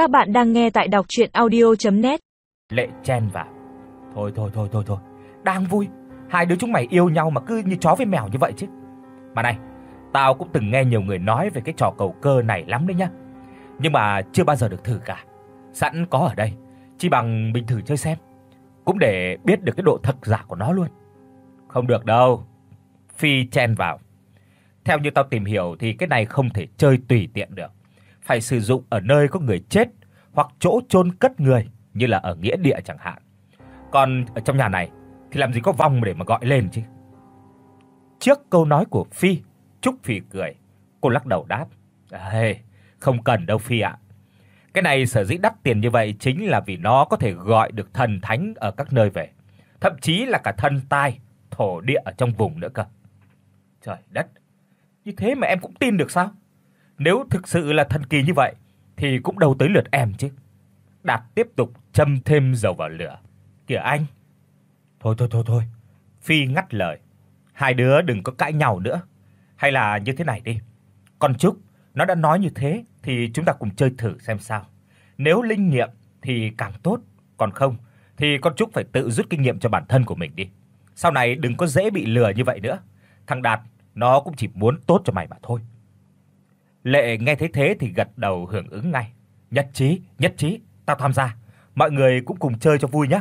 Các bạn đang nghe tại đọc audio net Lệ chen vào. Thôi thôi thôi thôi thôi, đang vui, hai đứa chúng mày yêu nhau mà cứ như chó với mèo như vậy chứ. Mà này, tao cũng từng nghe nhiều người nói về cái trò cầu cơ này lắm đấy nhá. Nhưng mà chưa bao giờ được thử cả. Sẵn có ở đây, chỉ bằng mình thử chơi xem, cũng để biết được cái độ thật giả của nó luôn. Không được đâu. Phi chen vào. Theo như tao tìm hiểu thì cái này không thể chơi tùy tiện được. Phải sử dụng ở nơi có người chết hoặc chỗ chôn cất người như là ở nghĩa địa chẳng hạn. Còn ở trong nhà này thì làm gì có vong để mà gọi lên chứ. Trước câu nói của Phi, Trúc Phi cười, cô lắc đầu đáp: "Ê, không cần đâu Phi ạ. Cái này sở dĩ đắt tiền như vậy chính là vì nó có thể gọi được thần thánh ở các nơi về, thậm chí là cả thân tai, thổ địa ở trong vùng nữa cơ." Trời đất. Như thế mà em cũng tin được sao? Nếu thực sự là thần kỳ như vậy thì cũng đâu tới lượt em chứ. Đạt tiếp tục châm thêm dầu vào lửa. "Kìa anh." "Thôi thôi thôi thôi." Phi ngắt lời. "Hai đứa đừng có cãi nhau nữa. Hay là như thế này đi. Con Trúc nó đã nói như thế thì chúng ta cùng chơi thử xem sao. Nếu linh nghiệm thì càng tốt, còn không thì con Trúc phải tự rút kinh nghiệm cho bản thân của mình đi. Sau này đừng có dễ bị lừa như vậy nữa. Thằng Đạt nó cũng chỉ muốn tốt cho mày mà thôi." Lệ nghe thấy thế thì gật đầu hưởng ứng ngay. Nhất trí, nhất trí, tao tham gia. Mọi người cũng cùng chơi cho vui nhé.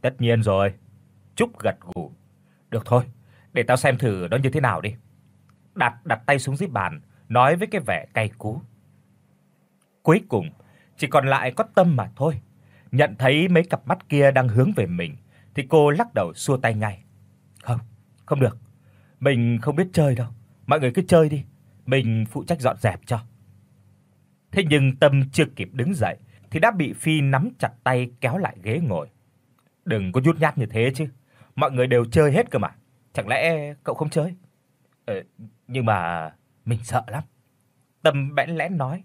Tất nhiên rồi. Trúc gật gù. Được thôi, để tao xem thử nó như thế nào đi. Đặt đặt tay xuống dưới bàn, nói với cái vẻ cay cú. Cuối cùng, chỉ còn lại có Tâm mà thôi. Nhận thấy mấy cặp mắt kia đang hướng về mình thì cô lắc đầu xua tay ngay. Không, không được. Mình không biết chơi đâu. Mọi người cứ chơi đi, mình phụ trách dọn dẹp cho. Thế nhưng Tâm chưa kịp đứng dậy thì đã bị Phi nắm chặt tay kéo lại ghế ngồi. Đừng có nhút nhát như thế chứ. Mọi người đều chơi hết cơ mà. Chẳng lẽ cậu không chơi? Ờ, nhưng mà mình sợ lắm. Tâm bẽn lẽn nói.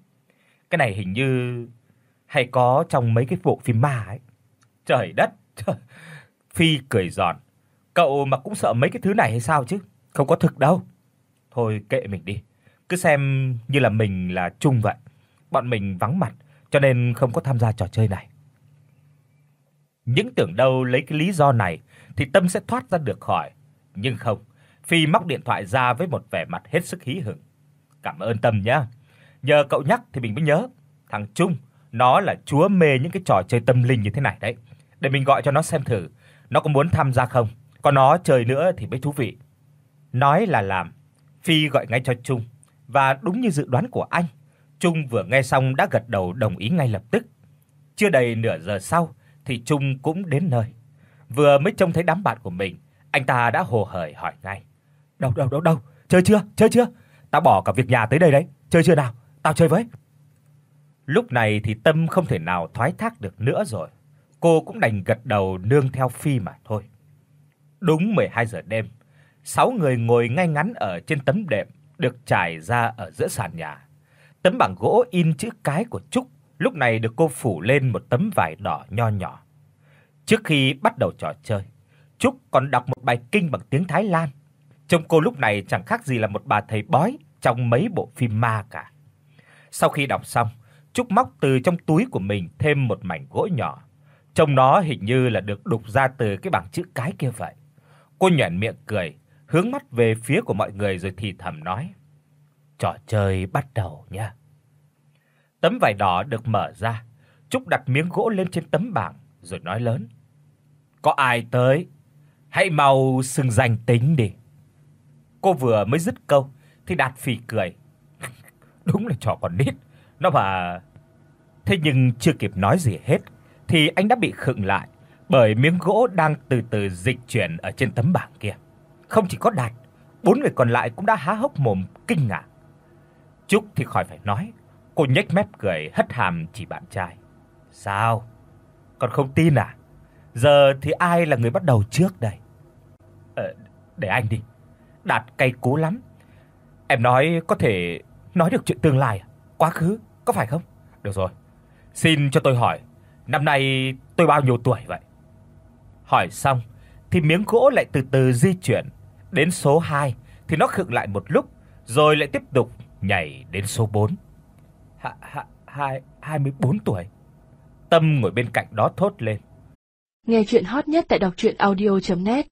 Cái này hình như hay có trong mấy cái bộ phim ma ấy. Trời đất, trời. Phi cười giòn. Cậu mà cũng sợ mấy cái thứ này hay sao chứ? Không có thực đâu. Thôi kệ mình đi. Cứ xem như là mình là chung vậy. Bọn mình vắng mặt cho nên không có tham gia trò chơi này. Những tưởng đâu lấy cái lý do này thì Tâm sẽ thoát ra được khỏi, nhưng không. Phi móc điện thoại ra với một vẻ mặt hết sức hí hửng. "Cảm ơn Tâm nhá. Nhờ cậu nhắc thì mình mới nhớ, thằng Trung nó là chúa mê những cái trò chơi tâm linh như thế này đấy. Để mình gọi cho nó xem thử, nó có muốn tham gia không? Còn nó chơi nữa thì mới thú vị." Nói là làm, Phi gọi ngay cho Trung và đúng như dự đoán của anh, Trung vừa nghe xong đã gật đầu đồng ý ngay lập tức. Chưa đầy nửa giờ sau thì Trung cũng đến nơi. Vừa mới trông thấy đám bạn của mình, anh ta đã hồ hởi hỏi ngay: "Đâu đâu đâu đâu, chơi chưa? Chơi chưa? Tao bỏ cả việc nhà tới đây đấy, chơi chưa nào? Tao chơi với." Lúc này thì Tâm không thể nào thoái thác được nữa rồi. Cô cũng đành gật đầu nương theo Phi mà thôi. Đúng 12 giờ đêm, sáu người ngồi ngay ngắn ở trên tấm đệm được trải ra ở giữa sàn nhà. Tấm bảng gỗ in chữ cái của Trúc lúc này được cô phủ lên một tấm vải đỏ nho nhỏ. Trước khi bắt đầu trò chơi, Trúc còn đọc một bài kinh bằng tiếng Thái Lan. Trông cô lúc này chẳng khác gì là một bà thầy bói trong mấy bộ phim ma cả. Sau khi đọc xong, Trúc móc từ trong túi của mình thêm một mảnh gỗ nhỏ. Trông nó hình như là được đục ra từ cái bảng chữ cái kia vậy. Cô nhếch miệng cười, hướng mắt về phía của mọi người rồi thì thầm nói: "Trò chơi bắt đầu nha." Tấm vải đỏ được mở ra, Trúc đặt miếng gỗ lên trên tấm bảng rồi nói lớn: "Có ai tới? Hãy mau xưng danh tính đi." Cô vừa mới dứt câu thì Đạt phì cười. Đúng là trò con nít, nó mà Thế nhưng chưa kịp nói gì hết thì anh đã bị khựng lại bởi miếng gỗ đang từ từ dịch chuyển ở trên tấm bảng kia. Không chỉ có Đạt, bốn người còn lại cũng đã há hốc mồm kinh ngạc. Trúc thì khỏi phải nói, cô nhếch mép cười hất hàm chỉ bạn trai. "Sao? Còn không tin à? Giờ thì ai là người bắt đầu trước đây?" "Ờ để anh đi." Đạt cay cú lắm. Em nói có thể nói được chuyện tương lai à? Quá khứ, có phải không? Được rồi. Xin cho tôi hỏi, năm nay tôi bao nhiêu tuổi vậy? Hỏi xong thì miếng gỗ lại từ từ di chuyển Đến số 2 thì nó khựng lại một lúc, rồi lại tiếp tục nhảy đến số 4. Hạ hạ, hai 24 tuổi. Tâm ngồi bên cạnh đó thốt lên. Nghe truyện hot nhất tại đọc audio net